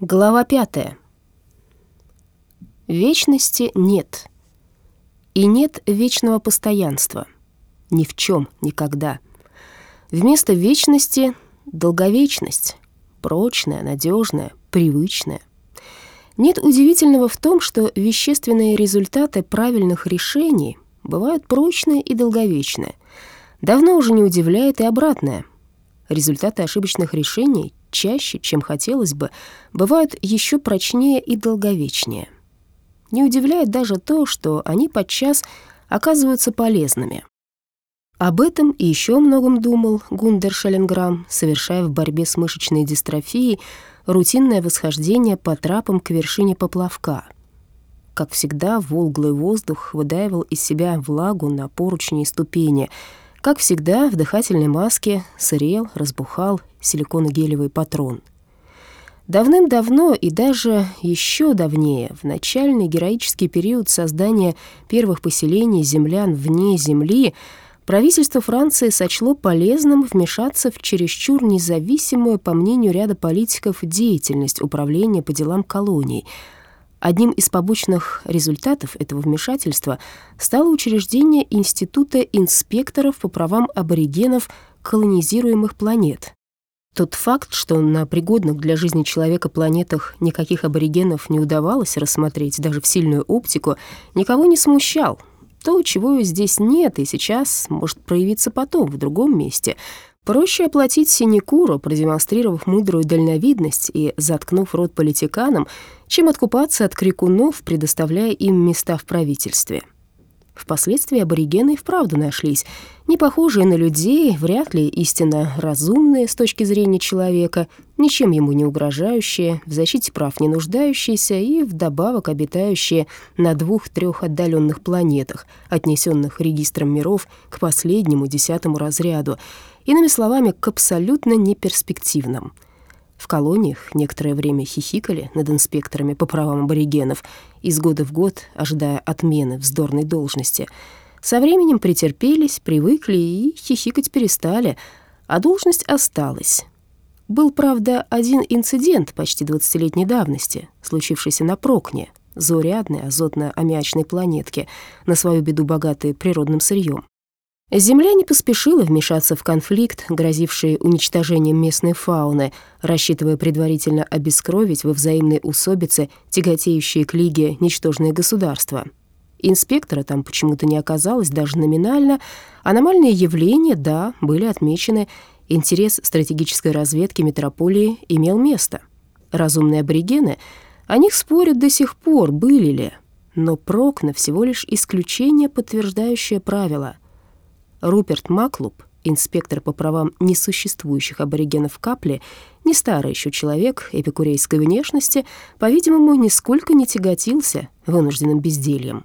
Глава пятая. Вечности нет. И нет вечного постоянства. Ни в чем, никогда. Вместо вечности — долговечность. Прочная, надежная, привычная. Нет удивительного в том, что вещественные результаты правильных решений бывают прочные и долговечные. Давно уже не удивляет и обратное. Результаты ошибочных решений чаще, чем хотелось бы, бывают еще прочнее и долговечнее. Не удивляет даже то, что они подчас оказываются полезными. Об этом и еще многом думал Гундер Шелленграм, совершая в борьбе с мышечной дистрофией рутинное восхождение по трапам к вершине поплавка. Как всегда, волглый воздух выдаивал из себя влагу на поручни и ступени. Как всегда, в дыхательной маске сырел, разбухал силиконогелевый патрон. Давным-давно и даже еще давнее, в начальный героический период создания первых поселений землян вне Земли, правительство Франции сочло полезным вмешаться в чересчур независимую, по мнению ряда политиков, деятельность управления по делам колоний. Одним из побочных результатов этого вмешательства стало учреждение Института инспекторов по правам аборигенов колонизируемых планет, тот факт, что на пригодных для жизни человека планетах никаких аборигенов не удавалось рассмотреть даже в сильную оптику, никого не смущал. То, чего здесь нет и сейчас может проявиться потом, в другом месте. Проще оплатить синекуру, продемонстрировав мудрую дальновидность и заткнув рот политиканам, чем откупаться от крикунов, предоставляя им места в правительстве. Впоследствии аборигены и вправду нашлись, не похожие на людей, вряд ли истинно разумные с точки зрения человека, ничем ему не угрожающие, в защите прав не нуждающиеся и вдобавок обитающие на двух-трех отдаленных планетах, отнесенных регистром миров к последнему десятому разряду, иными словами, к абсолютно неперспективным — в колониях некоторое время хихикали над инспекторами по правам аборигенов, из года в год ожидая отмены вздорной должности. Со временем претерпелись, привыкли и хихикать перестали, а должность осталась. Был, правда, один инцидент почти 20-летней давности, случившийся на Прокне, заурядной азотно-аммиачной планетке, на свою беду богатой природным сырьем. Земля не поспешила вмешаться в конфликт, грозивший уничтожением местной фауны, рассчитывая предварительно обескровить во взаимной усобице тяготеющие к Лиге ничтожные государства. Инспектора там почему-то не оказалось даже номинально. Аномальные явления, да, были отмечены. Интерес стратегической разведки метрополии имел место. Разумные аборигены, о них спорят до сих пор, были ли. Но Прокна всего лишь исключение, подтверждающее правило — Руперт Маклуб, инспектор по правам несуществующих аборигенов Капли, не старый еще человек эпикурейской внешности, по-видимому, нисколько не тяготился вынужденным бездельем.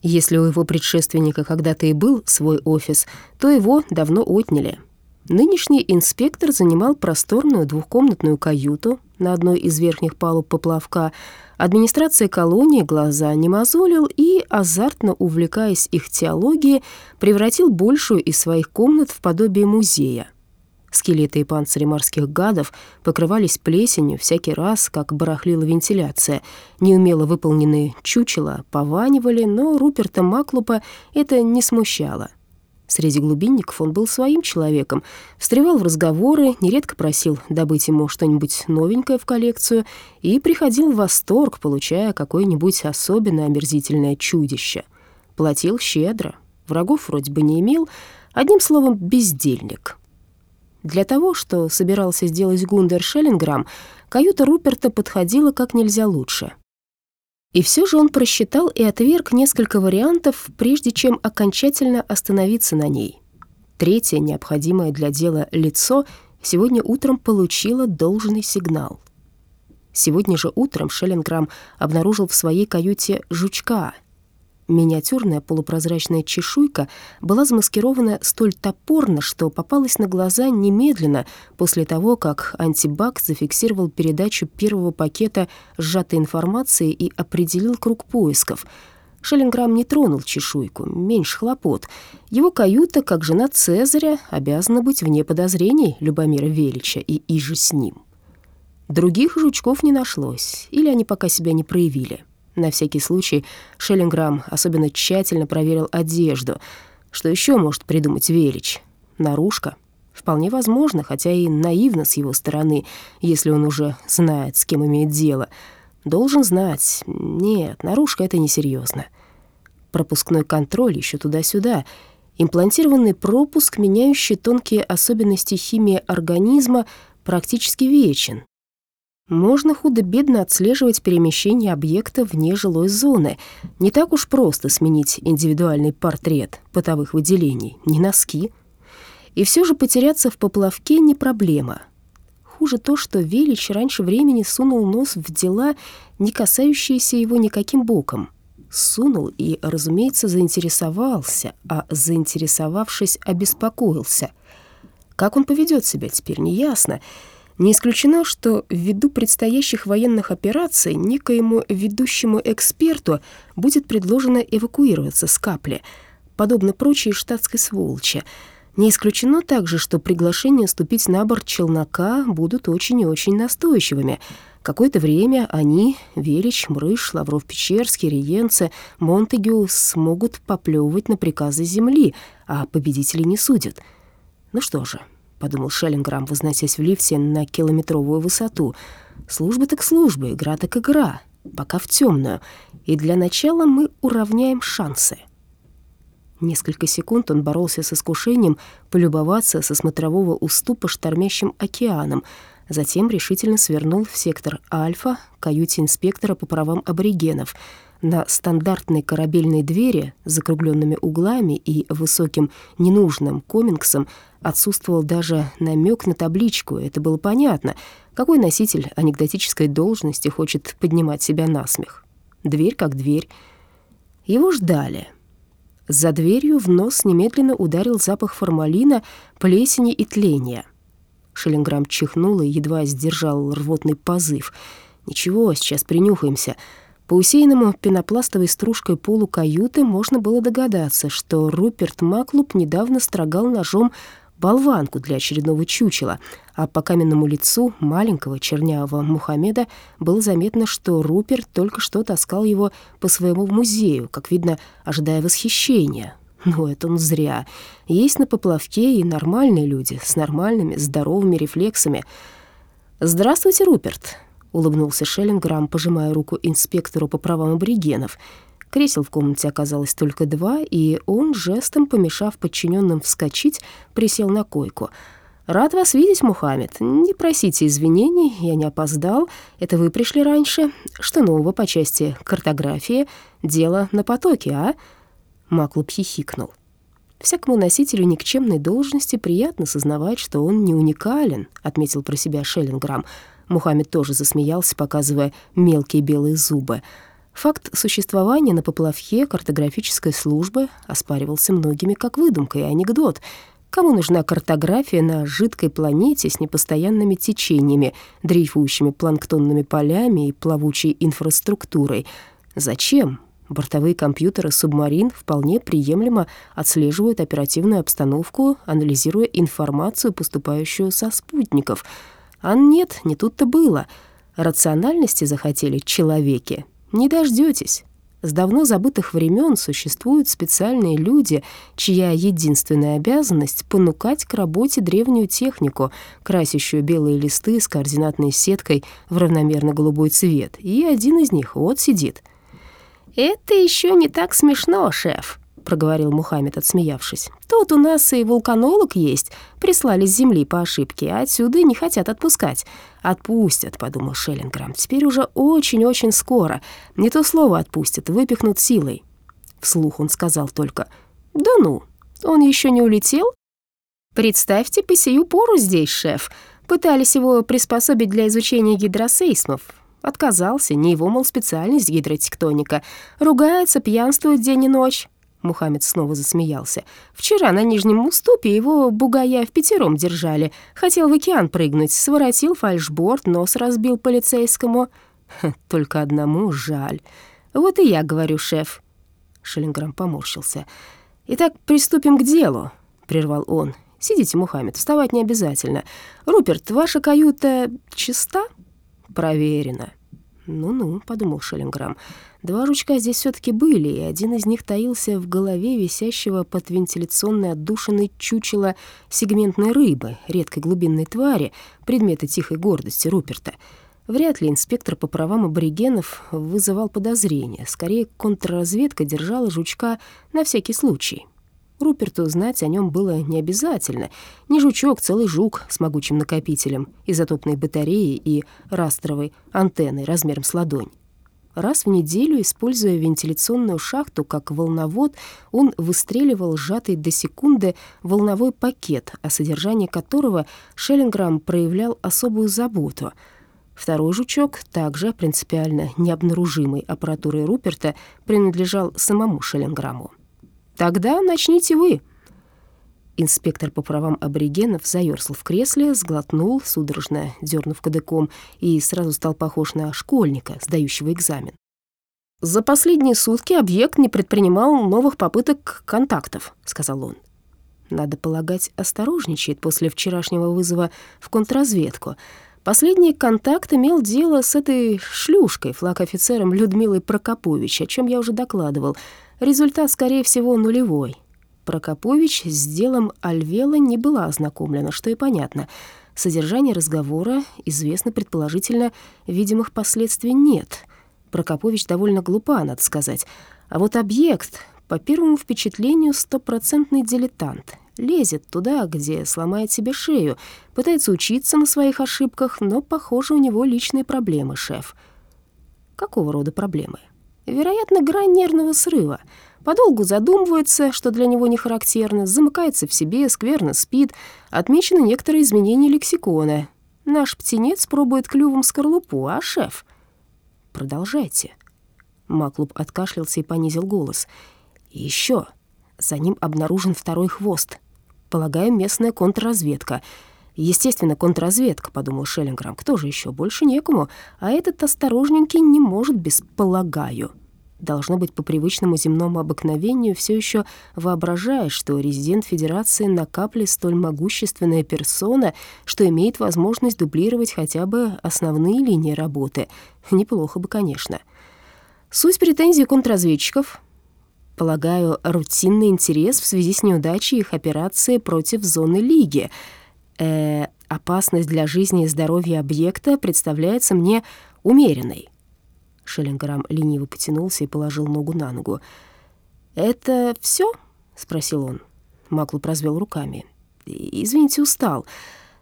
Если у его предшественника когда-то и был свой офис, то его давно отняли. Нынешний инспектор занимал просторную двухкомнатную каюту на одной из верхних палуб поплавка, Администрация колонии глаза не мозолил и, азартно увлекаясь их теологией, превратил большую из своих комнат в подобие музея. Скелеты и панцири морских гадов покрывались плесенью всякий раз, как барахлила вентиляция. Неумело выполненные чучела пованивали, но Руперта Маклупа это не смущало. Среди глубинников он был своим человеком, встревал в разговоры, нередко просил добыть ему что-нибудь новенькое в коллекцию и приходил в восторг, получая какое-нибудь особенно омерзительное чудище. Платил щедро, врагов вроде бы не имел, одним словом, бездельник. Для того, что собирался сделать Гундер Шеллинграм, каюта Руперта подходила как нельзя лучше. И все же он просчитал и отверг несколько вариантов, прежде чем окончательно остановиться на ней. Третье, необходимое для дела лицо, сегодня утром получило должный сигнал. Сегодня же утром Шеллинграм обнаружил в своей каюте жучка — Миниатюрная полупрозрачная чешуйка была замаскирована столь топорно, что попалась на глаза немедленно после того, как антибак зафиксировал передачу первого пакета сжатой информации и определил круг поисков. Шеллинграм не тронул чешуйку, меньше хлопот. Его каюта, как жена Цезаря, обязана быть вне подозрений Любомира Велича и иже с ним. Других жучков не нашлось, или они пока себя не проявили. На всякий случай Шеллинграм особенно тщательно проверил одежду. Что еще может придумать Велич? Наружка? Вполне возможно, хотя и наивно с его стороны, если он уже знает, с кем имеет дело. Должен знать. Нет, наружка — это несерьезно. Пропускной контроль еще туда-сюда. Имплантированный пропуск, меняющий тонкие особенности химии организма, практически вечен. Можно худо-бедно отслеживать перемещение объекта вне жилой зоны. Не так уж просто сменить индивидуальный портрет бытовых выделений, не носки. И все же потеряться в поплавке не проблема. Хуже то, что Велич раньше времени сунул нос в дела, не касающиеся его никаким боком. Сунул и, разумеется, заинтересовался, а заинтересовавшись, обеспокоился. Как он поведет себя теперь, неясно. ясно. Не исключено, что ввиду предстоящих военных операций некоему ведущему эксперту будет предложено эвакуироваться с капли, подобно прочей штатской сволочи. Не исключено также, что приглашения ступить на борт челнока будут очень и очень настойчивыми. Какое-то время они, Велич, Мрыш, Лавров-Печерский, Риенце, Монтегю, смогут поплевывать на приказы земли, а победителей не судят. Ну что же, — подумал Шеллинграм, возносясь в лифте на километровую высоту. «Служба так служба, игра так игра, пока в темную, и для начала мы уравняем шансы». Несколько секунд он боролся с искушением полюбоваться со смотрового уступа штормящим океаном, затем решительно свернул в сектор Альфа, каюте инспектора по правам аборигенов — на стандартной корабельной двери с закругленными углами и высоким ненужным комингсом отсутствовал даже намек на табличку. Это было понятно, какой носитель анекдотической должности хочет поднимать себя на смех. Дверь как дверь. Его ждали. За дверью в нос немедленно ударил запах формалина, плесени и тления. Шеллинграм чихнул и едва сдержал рвотный позыв. «Ничего, сейчас принюхаемся». По усеянному пенопластовой стружкой полу каюты можно было догадаться, что Руперт Маклуб недавно строгал ножом болванку для очередного чучела, а по каменному лицу маленького чернявого Мухаммеда было заметно, что Руперт только что таскал его по своему музею, как видно, ожидая восхищения. Но это он зря. Есть на поплавке и нормальные люди с нормальными, здоровыми рефлексами. «Здравствуйте, Руперт», — улыбнулся Шеллинграм, пожимая руку инспектору по правам аборигенов. Кресел в комнате оказалось только два, и он, жестом помешав подчиненным вскочить, присел на койку. «Рад вас видеть, Мухаммед. Не просите извинений, я не опоздал. Это вы пришли раньше. Что нового по части картографии? Дело на потоке, а?» Маклуб хихикнул. «Всякому носителю никчемной должности приятно сознавать, что он не уникален», — отметил про себя Шеллинграм. Мухаммед тоже засмеялся, показывая мелкие белые зубы. Факт существования на поплавке картографической службы оспаривался многими как выдумка и анекдот. Кому нужна картография на жидкой планете с непостоянными течениями, дрейфующими планктонными полями и плавучей инфраструктурой? Зачем? Бортовые компьютеры субмарин вполне приемлемо отслеживают оперативную обстановку, анализируя информацию, поступающую со спутников — а нет, не тут-то было. Рациональности захотели человеки. Не дождетесь. С давно забытых времен существуют специальные люди, чья единственная обязанность — понукать к работе древнюю технику, красящую белые листы с координатной сеткой в равномерно голубой цвет. И один из них вот сидит. «Это еще не так смешно, шеф», проговорил Мухаммед, отсмеявшись. «Тут у нас и вулканолог есть. Прислали с земли по ошибке, а отсюда не хотят отпускать». «Отпустят», — подумал Шеллинграм. «Теперь уже очень-очень скоро. Не то слово отпустят, выпихнут силой». Вслух он сказал только «Да ну, он еще не улетел?» «Представьте, по сию пору здесь, шеф. Пытались его приспособить для изучения гидросейсмов. Отказался, не его, мол, специальность гидротектоника. Ругается, пьянствует день и ночь. Мухаммед снова засмеялся. «Вчера на Нижнем уступе его бугая в пятером держали. Хотел в океан прыгнуть, своротил фальшборд, нос разбил полицейскому. Только одному жаль. Вот и я говорю, шеф». Шеллинграм поморщился. «Итак, приступим к делу», — прервал он. «Сидите, Мухаммед, вставать не обязательно. Руперт, ваша каюта чиста?» проверено». «Ну-ну», — подумал Шеллинграм, — «два жучка здесь все таки были, и один из них таился в голове висящего под вентиляционной отдушиной чучела сегментной рыбы, редкой глубинной твари, предмета тихой гордости Руперта». Вряд ли инспектор по правам аборигенов вызывал подозрения. Скорее, контрразведка держала жучка на всякий случай. Руперту знать о нем было не обязательно. Не жучок, целый жук с могучим накопителем, изотопной батареей и растровой антенной размером с ладонь. Раз в неделю, используя вентиляционную шахту как волновод, он выстреливал сжатый до секунды волновой пакет, о содержании которого Шеллинграм проявлял особую заботу — Второй жучок, также принципиально необнаружимой аппаратурой Руперта, принадлежал самому Шеллинграмму. «Тогда начните вы». Инспектор по правам аборигенов заёрзал в кресле, сглотнул, судорожно дернув кадыком, и сразу стал похож на школьника, сдающего экзамен. «За последние сутки объект не предпринимал новых попыток контактов», — сказал он. Надо полагать, осторожничает после вчерашнего вызова в контрразведку — Последний контакт имел дело с этой шлюшкой, флаг-офицером Людмилой Прокопович, о чем я уже докладывал. Результат, скорее всего, нулевой. Прокопович с делом Альвела не была ознакомлена, что и понятно. Содержание разговора известно предположительно, видимых последствий нет. Прокопович довольно глупа, надо сказать. А вот объект, по первому впечатлению, стопроцентный дилетант лезет туда, где сломает себе шею, пытается учиться на своих ошибках, но, похоже, у него личные проблемы, шеф. Какого рода проблемы? Вероятно, грань нервного срыва. Подолгу задумывается, что для него не характерно, замыкается в себе, скверно спит, отмечены некоторые изменения лексикона. Наш птенец пробует клювом скорлупу, а шеф? Продолжайте. Маклуб откашлялся и понизил голос. еще. За ним обнаружен второй хвост. Полагаю, местная контрразведка. Естественно, контрразведка, подумал Шеллинграм. Кто же еще? Больше некому. А этот осторожненький не может без «полагаю». Должно быть, по привычному земному обыкновению все еще воображаешь, что резидент Федерации на капле столь могущественная персона, что имеет возможность дублировать хотя бы основные линии работы. Неплохо бы, конечно. Суть претензий контрразведчиков Полагаю, рутинный интерес в связи с неудачей их операции против зоны Лиги. Э, опасность для жизни и здоровья объекта представляется мне умеренной. Шеллинграм лениво потянулся и положил ногу на ногу. «Это все? спросил он. Маклуп развел руками. «Извините, устал.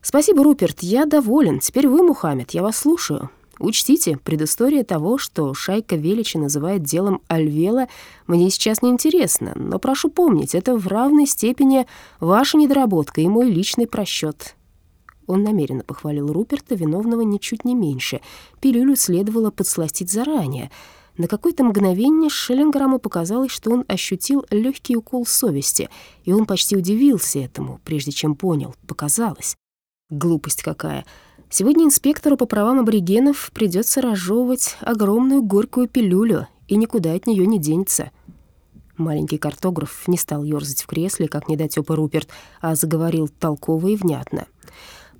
Спасибо, Руперт, я доволен. Теперь вы, Мухаммед, я вас слушаю». Учтите, предыстория того, что шайка Величи называет делом Альвела, мне сейчас не интересно, но прошу помнить, это в равной степени ваша недоработка и мой личный просчет. Он намеренно похвалил Руперта, виновного ничуть не меньше. Пилюлю следовало подсластить заранее. На какое-то мгновение Шеллинграмму показалось, что он ощутил легкий укол совести, и он почти удивился этому, прежде чем понял. Показалось. Глупость какая. Сегодня инспектору по правам аборигенов придется разжевывать огромную горькую пилюлю, и никуда от нее не денется. Маленький картограф не стал ёрзать в кресле, как недотёпа Руперт, а заговорил толково и внятно.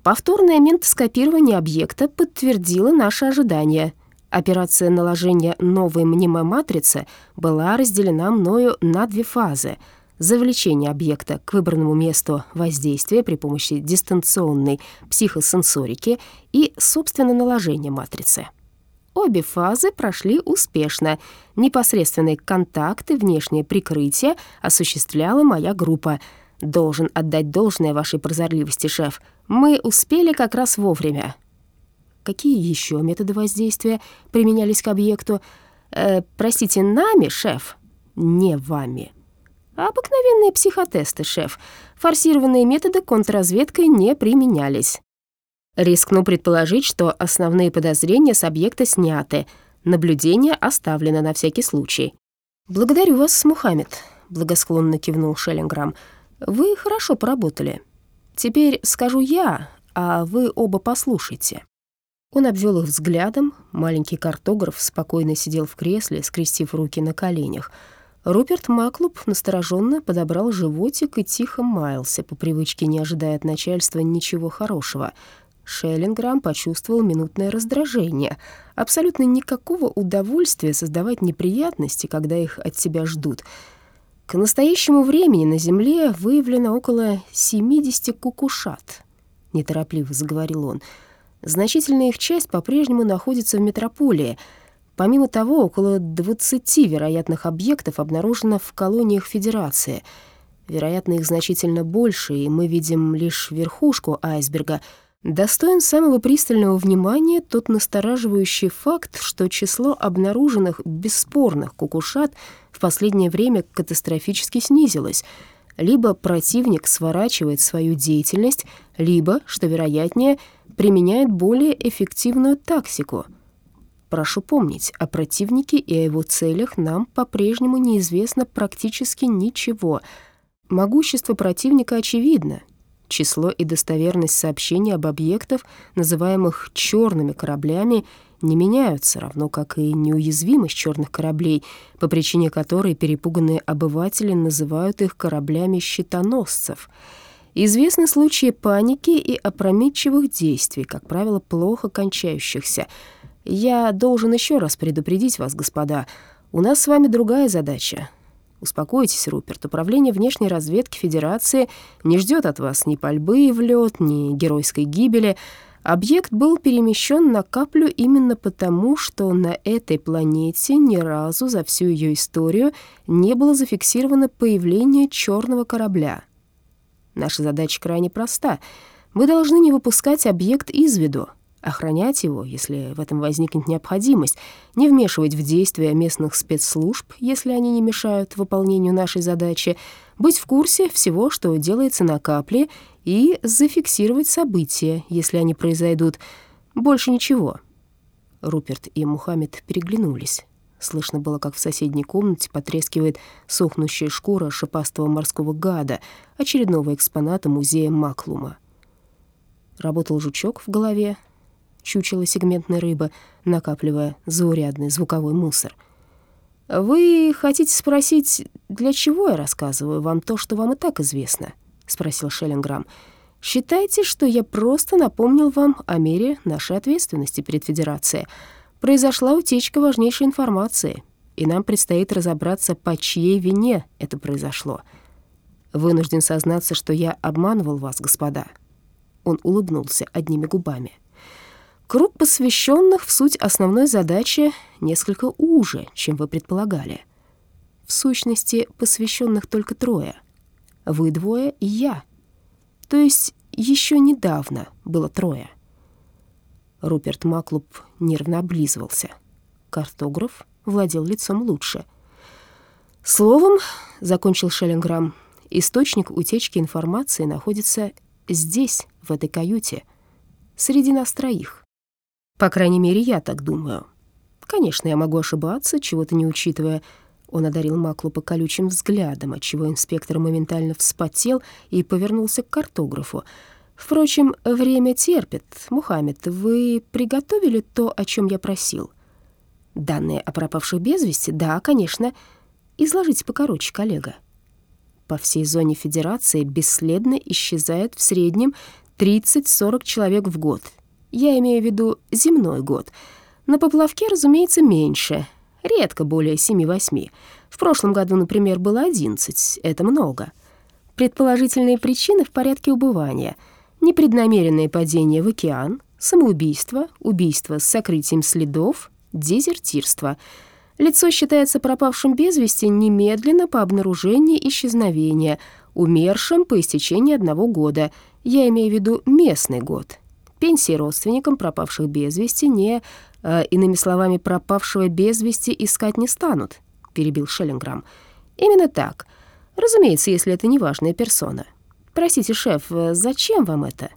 Повторное ментоскопирование объекта подтвердило наши ожидания. Операция наложения новой мнимой матрицы была разделена мною на две фазы — завлечение объекта к выбранному месту воздействия при помощи дистанционной психосенсорики и, собственно, наложение матрицы. Обе фазы прошли успешно. Непосредственный контакт и внешнее прикрытие осуществляла моя группа. Должен отдать должное вашей прозорливости, шеф. Мы успели как раз вовремя. Какие еще методы воздействия применялись к объекту? Э, простите, нами, шеф? Не вами. Обыкновенные психотесты, шеф. Форсированные методы контрразведкой не применялись. Рискну предположить, что основные подозрения с объекта сняты. Наблюдение оставлено на всякий случай. «Благодарю вас, Мухаммед», — благосклонно кивнул Шеллинграм. «Вы хорошо поработали. Теперь скажу я, а вы оба послушайте». Он обвел их взглядом. Маленький картограф спокойно сидел в кресле, скрестив руки на коленях — Руперт Маклуб настороженно подобрал животик и тихо маялся, по привычке не ожидая от начальства ничего хорошего. Шеллинграм почувствовал минутное раздражение. Абсолютно никакого удовольствия создавать неприятности, когда их от себя ждут. К настоящему времени на Земле выявлено около 70 кукушат, неторопливо заговорил он. Значительная их часть по-прежнему находится в метрополии. Помимо того, около 20 вероятных объектов обнаружено в колониях Федерации. Вероятно, их значительно больше, и мы видим лишь верхушку айсберга — Достоин самого пристального внимания тот настораживающий факт, что число обнаруженных бесспорных кукушат в последнее время катастрофически снизилось. Либо противник сворачивает свою деятельность, либо, что вероятнее, применяет более эффективную тактику. Прошу помнить, о противнике и о его целях нам по-прежнему неизвестно практически ничего. Могущество противника очевидно, Число и достоверность сообщений об объектах, называемых черными кораблями, не меняются, равно как и неуязвимость черных кораблей, по причине которой перепуганные обыватели называют их кораблями щитоносцев. Известны случаи паники и опрометчивых действий, как правило, плохо кончающихся. Я должен еще раз предупредить вас, господа, у нас с вами другая задача Успокойтесь, Руперт, управление внешней разведки Федерации не ждет от вас ни пальбы в лед, ни геройской гибели. Объект был перемещен на каплю именно потому, что на этой планете ни разу за всю ее историю не было зафиксировано появление черного корабля. Наша задача крайне проста. Мы должны не выпускать объект из виду, охранять его, если в этом возникнет необходимость, не вмешивать в действия местных спецслужб, если они не мешают выполнению нашей задачи, быть в курсе всего, что делается на капле, и зафиксировать события, если они произойдут. Больше ничего. Руперт и Мухаммед переглянулись. Слышно было, как в соседней комнате потрескивает сохнущая шкура шипастого морского гада, очередного экспоната музея Маклума. Работал жучок в голове, чучело сегментной рыбы, накапливая заурядный звуковой мусор. «Вы хотите спросить, для чего я рассказываю вам то, что вам и так известно?» — спросил Шеллинграм. «Считайте, что я просто напомнил вам о мере нашей ответственности перед Федерацией. Произошла утечка важнейшей информации, и нам предстоит разобраться, по чьей вине это произошло. Вынужден сознаться, что я обманывал вас, господа». Он улыбнулся одними губами. Круг посвященных в суть основной задачи несколько уже, чем вы предполагали. В сущности, посвященных только трое. Вы двое и я. То есть еще недавно было трое. Руперт Маклуб нервно облизывался. Картограф владел лицом лучше. Словом, — закончил Шеллинграм, — источник утечки информации находится здесь, в этой каюте, среди нас троих. По крайней мере, я так думаю. Конечно, я могу ошибаться, чего-то не учитывая. Он одарил Маклупа колючим взглядом, отчего инспектор моментально вспотел и повернулся к картографу. «Впрочем, время терпит. Мухаммед, вы приготовили то, о чем я просил?» «Данные о пропавших без вести? Да, конечно. Изложите покороче, коллега». По всей зоне Федерации бесследно исчезает в среднем 30-40 человек в год — я имею в виду земной год. На поплавке, разумеется, меньше. Редко более 7-8. В прошлом году, например, было 11. Это много. Предположительные причины в порядке убывания. Непреднамеренное падение в океан, самоубийство, убийство с сокрытием следов, дезертирство. Лицо считается пропавшим без вести немедленно по обнаружении исчезновения, умершим по истечении одного года. Я имею в виду местный год, Пенсии родственникам пропавших без вести не... Э, иными словами, пропавшего без вести искать не станут, перебил Шеллинграм. Именно так. Разумеется, если это не важная персона. Простите, шеф, э, зачем вам это?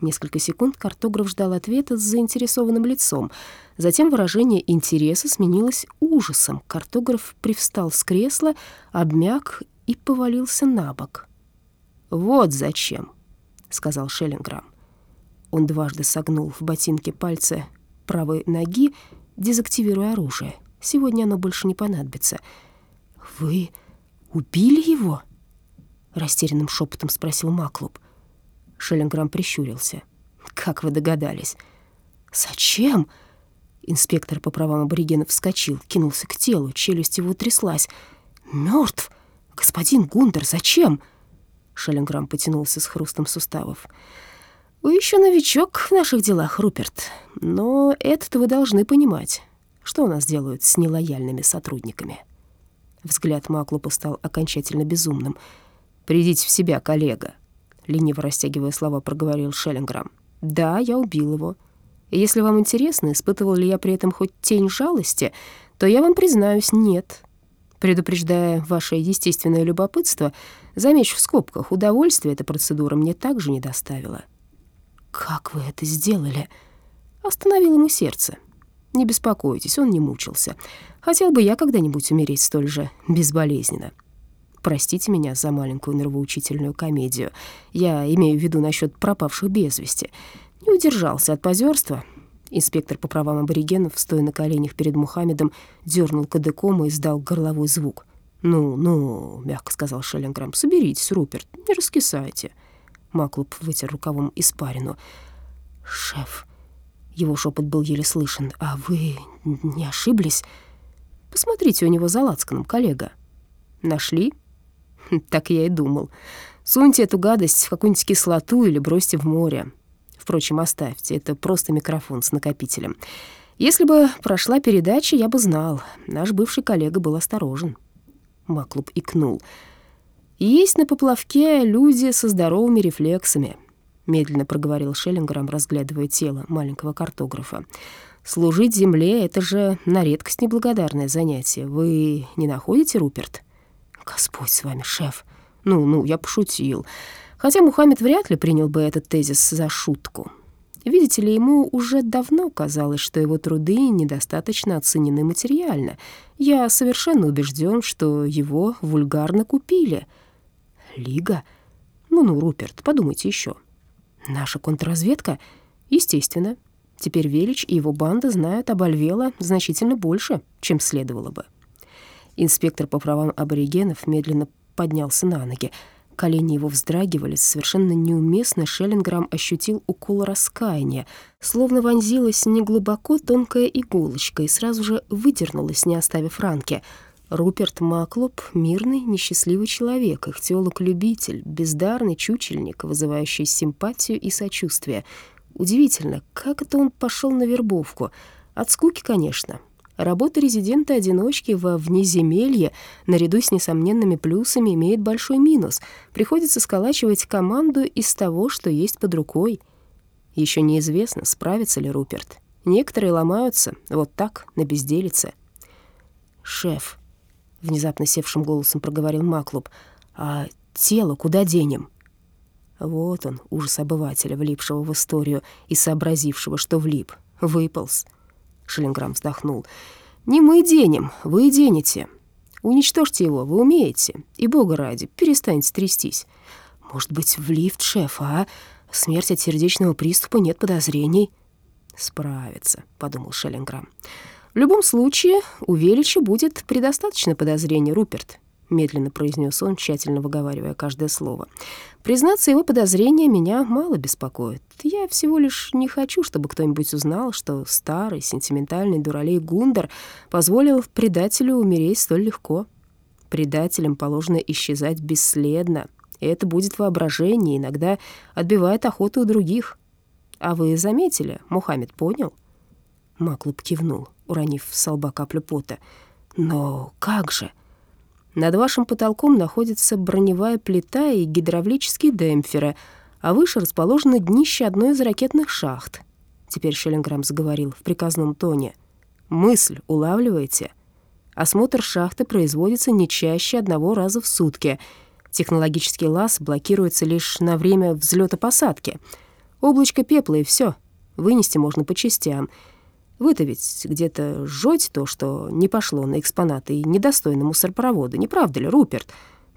Несколько секунд картограф ждал ответа с заинтересованным лицом. Затем выражение интереса сменилось ужасом. Картограф привстал с кресла, обмяк и повалился на бок. «Вот зачем», — сказал Шеллинграм. Он дважды согнул в ботинке пальцы правой ноги, дезактивируя оружие. Сегодня оно больше не понадобится. «Вы убили его?» — растерянным шепотом спросил Маклуб. Шеллинграм прищурился. Как вы догадались? Зачем? Инспектор по правам аборигенов вскочил, кинулся к телу, челюсть его тряслась. Мертв? Господин Гундер, зачем? Шеллинграм потянулся с хрустом суставов. «Вы еще новичок в наших делах, Руперт, но это-то вы должны понимать. Что у нас делают с нелояльными сотрудниками?» Взгляд Маклупа стал окончательно безумным. «Придите в себя, коллега», — лениво растягивая слова, проговорил Шеллинграм. «Да, я убил его. И если вам интересно, испытывал ли я при этом хоть тень жалости, то я вам признаюсь, нет. Предупреждая ваше естественное любопытство, замечу в скобках, удовольствие эта процедура мне также не доставила». «Как вы это сделали?» Остановил ему сердце. «Не беспокойтесь, он не мучился. Хотел бы я когда-нибудь умереть столь же безболезненно. Простите меня за маленькую нравоучительную комедию. Я имею в виду насчет пропавших без вести. Не удержался от позерства. Инспектор по правам аборигенов, стоя на коленях перед Мухаммедом, дернул кадыком и издал горловой звук. «Ну, ну», — мягко сказал Шеллинграм, — «соберитесь, Руперт, не раскисайте». Маклуп вытер рукавом испарину. «Шеф», — его шепот был еле слышен, — «а вы не ошиблись?» «Посмотрите у него за лацканом, коллега». «Нашли?» «Так я и думал. Суньте эту гадость в какую-нибудь кислоту или бросьте в море. Впрочем, оставьте, это просто микрофон с накопителем. Если бы прошла передача, я бы знал. Наш бывший коллега был осторожен». Маклуб икнул. «Есть на поплавке люди со здоровыми рефлексами», — медленно проговорил Шеллинграм, разглядывая тело маленького картографа. «Служить земле — это же на редкость неблагодарное занятие. Вы не находите, Руперт?» «Господь с вами, шеф!» «Ну-ну, я пошутил. Хотя Мухаммед вряд ли принял бы этот тезис за шутку. Видите ли, ему уже давно казалось, что его труды недостаточно оценены материально. Я совершенно убежден, что его вульгарно купили». Лига? Ну-ну, Руперт, подумайте еще. Наша контрразведка? Естественно. Теперь Велич и его банда знают об Альвела значительно больше, чем следовало бы. Инспектор по правам аборигенов медленно поднялся на ноги. Колени его вздрагивали, совершенно неуместно Шеллинграм ощутил укол раскаяния, словно вонзилась неглубоко тонкая иголочка и сразу же выдернулась, не оставив ранки — Руперт Маклоп — мирный, несчастливый человек, ихтиолог-любитель, бездарный чучельник, вызывающий симпатию и сочувствие. Удивительно, как это он пошел на вербовку? От скуки, конечно. Работа резидента-одиночки во внеземелье, наряду с несомненными плюсами, имеет большой минус. Приходится сколачивать команду из того, что есть под рукой. Еще неизвестно, справится ли Руперт. Некоторые ломаются вот так, на безделице. «Шеф», — внезапно севшим голосом проговорил Маклуб. «А тело куда денем?» Вот он, ужас обывателя, влипшего в историю и сообразившего, что влип. Выполз. Шиллинграм вздохнул. «Не мы денем, вы денете. Уничтожьте его, вы умеете. И, бога ради, перестаньте трястись. Может быть, в лифт, шеф, а? Смерть от сердечного приступа, нет подозрений». «Справится», — подумал Шеллинграм. «В любом случае, у Велича будет предостаточно подозрений, Руперт», — медленно произнес он, тщательно выговаривая каждое слово. «Признаться, его подозрения меня мало беспокоят. Я всего лишь не хочу, чтобы кто-нибудь узнал, что старый, сентиментальный дуралей Гундер позволил предателю умереть столь легко. Предателям положено исчезать бесследно, и это будет воображение, иногда отбивает охоту у других. А вы заметили, Мухаммед понял?» Маклуб кивнул уронив с лба каплю пота. «Но как же?» «Над вашим потолком находится броневая плита и гидравлические демпферы, а выше расположено днище одной из ракетных шахт». Теперь Шеллинграм заговорил в приказном тоне. «Мысль улавливаете?» Осмотр шахты производится не чаще одного раза в сутки. Технологический лаз блокируется лишь на время взлета-посадки. Облачко пепла и все. Вынести можно по частям — вы-то ведь где-то жжете то, что не пошло на экспонаты и недостойно мусоропровода, не правда ли, Руперт?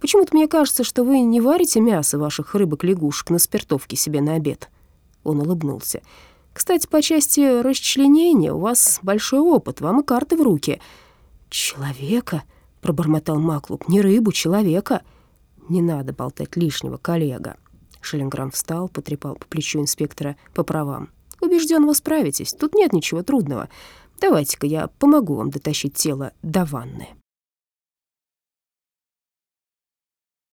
Почему-то мне кажется, что вы не варите мясо ваших рыбок-лягушек на спиртовке себе на обед». Он улыбнулся. «Кстати, по части расчленения у вас большой опыт, вам и карты в руки». «Человека?» — пробормотал Маклуб. «Не рыбу, человека». «Не надо болтать лишнего, коллега». Шеллинграм встал, потрепал по плечу инспектора по правам. «Убежден, вы справитесь. Тут нет ничего трудного. Давайте-ка я помогу вам дотащить тело до ванны».